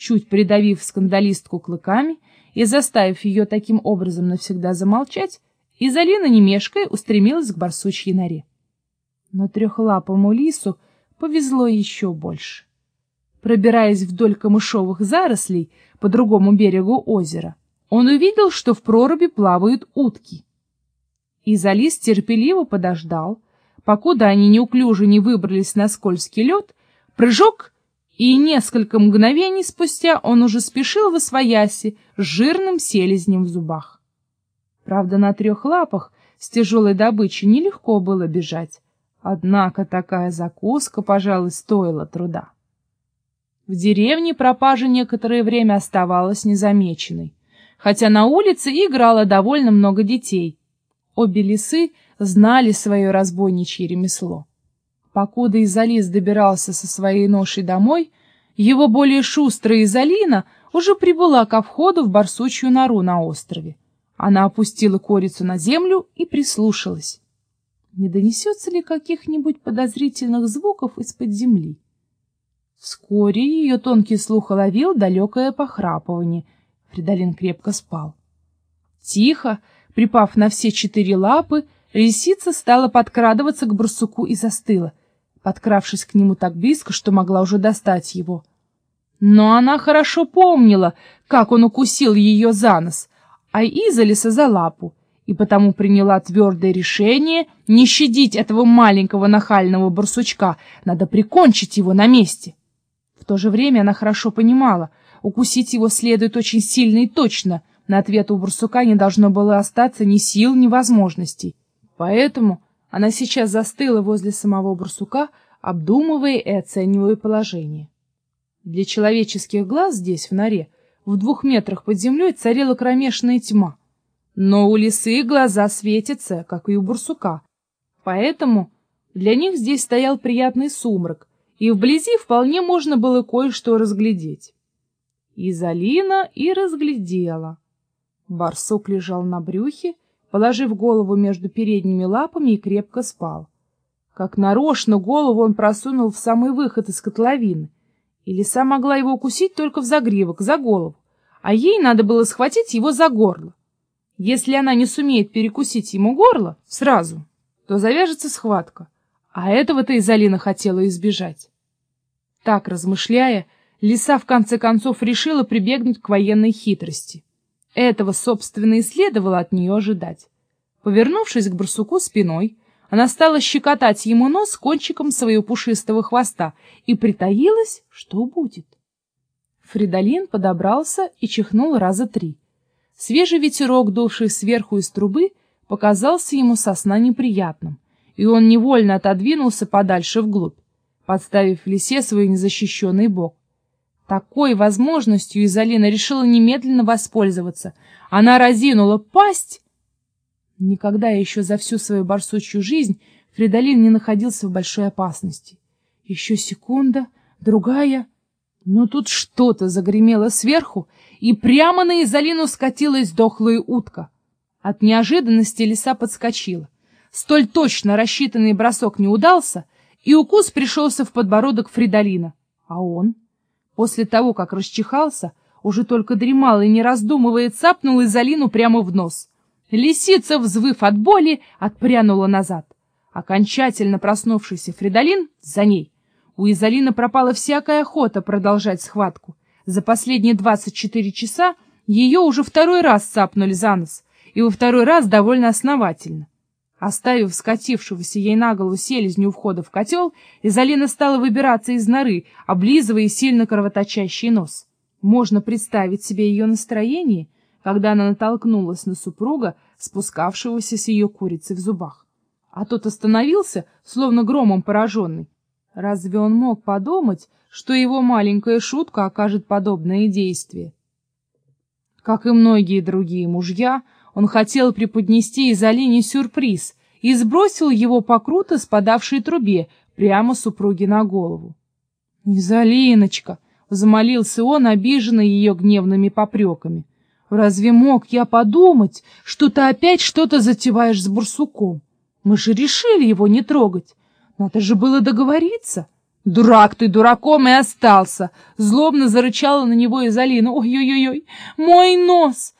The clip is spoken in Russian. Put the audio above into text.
Чуть придавив скандалистку клыками и заставив ее таким образом навсегда замолчать, Изолина, не мешкая, устремилась к барсучьей норе. Но трехлапому лису повезло еще больше. Пробираясь вдоль камышовых зарослей по другому берегу озера, он увидел, что в проруби плавают утки. Изолис терпеливо подождал, покуда они неуклюже не выбрались на скользкий лед, прыжок, и несколько мгновений спустя он уже спешил в освояси с жирным селезнем в зубах. Правда, на трех лапах с тяжелой добычей нелегко было бежать, однако такая закуска, пожалуй, стоила труда. В деревне пропажа некоторое время оставалась незамеченной, хотя на улице играло довольно много детей. Обе лисы знали свое разбойничье ремесло. Покуда Изолис добирался со своей ношей домой, его более шустрая Изолина уже прибыла ко входу в барсучью нору на острове. Она опустила корицу на землю и прислушалась. Не донесется ли каких-нибудь подозрительных звуков из-под земли? Вскоре ее тонкий слух уловил далекое похрапывание. Фридолин крепко спал. Тихо, припав на все четыре лапы, лисица стала подкрадываться к барсуку и застыла, подкравшись к нему так близко, что могла уже достать его. Но она хорошо помнила, как он укусил ее за нос, а Изолиса за лапу, и потому приняла твердое решение не щадить этого маленького нахального барсучка, надо прикончить его на месте. В то же время она хорошо понимала, укусить его следует очень сильно и точно, на ответ у барсука не должно было остаться ни сил, ни возможностей. Поэтому она сейчас застыла возле самого барсука, обдумывая и оценивая положение. Для человеческих глаз здесь, в норе, в двух метрах под землей царила кромешная тьма. Но у лисы глаза светятся, как и у барсука. Поэтому для них здесь стоял приятный сумрак, и вблизи вполне можно было кое-что разглядеть. Изолина и разглядела. Барсук лежал на брюхе, положив голову между передними лапами и крепко спал. Как нарочно голову он просунул в самый выход из котловины, и лиса могла его укусить только в загривок, за голову, а ей надо было схватить его за горло. Если она не сумеет перекусить ему горло сразу, то завяжется схватка, а этого-то Изолина хотела избежать. Так, размышляя, лиса в конце концов решила прибегнуть к военной хитрости. Этого, собственно, и следовало от нее ожидать. Повернувшись к барсуку спиной, она стала щекотать ему нос кончиком своего пушистого хвоста и притаилась, что будет. Фридолин подобрался и чихнул раза три. Свежий ветерок, дувший сверху из трубы, показался ему сосна неприятным, и он невольно отодвинулся подальше вглубь подставив лисе свой незащищенный бок. Такой возможностью Изолина решила немедленно воспользоваться. Она разинула пасть. Никогда еще за всю свою барсучью жизнь Фридолин не находился в большой опасности. Еще секунда, другая... Но тут что-то загремело сверху, и прямо на Изолину скатилась дохлая утка. От неожиданности лиса подскочила. Столь точно рассчитанный бросок не удался — и укус пришелся в подбородок Фридолина. А он, после того, как расчихался, уже только дремал и, не раздумывая, цапнул Изолину прямо в нос. Лисица, взвыв от боли, отпрянула назад. Окончательно проснувшийся Фридолин за ней. У Изолины пропала всякая охота продолжать схватку. За последние двадцать четыре часа ее уже второй раз цапнули за нос, и во второй раз довольно основательно. Оставив скатившегося ей на голову селезню у входа в котел, Изолина стала выбираться из норы, облизывая сильно кровоточащий нос. Можно представить себе ее настроение, когда она натолкнулась на супруга, спускавшегося с ее курицей в зубах. А тот остановился, словно громом пораженный. Разве он мог подумать, что его маленькая шутка окажет подобное действие? Как и многие другие мужья, он хотел преподнести Изолине сюрприз и сбросил его по круто спадавшей трубе прямо супруге на голову. «Изолиночка!» — взмолился он, обиженный ее гневными попреками. «Разве мог я подумать, что ты опять что-то затеваешь с бурсуком? Мы же решили его не трогать. Надо же было договориться. «Дурак ты, дураком и остался!» Злобно зарычала на него Изолина. «Ой-ой-ой, мой нос!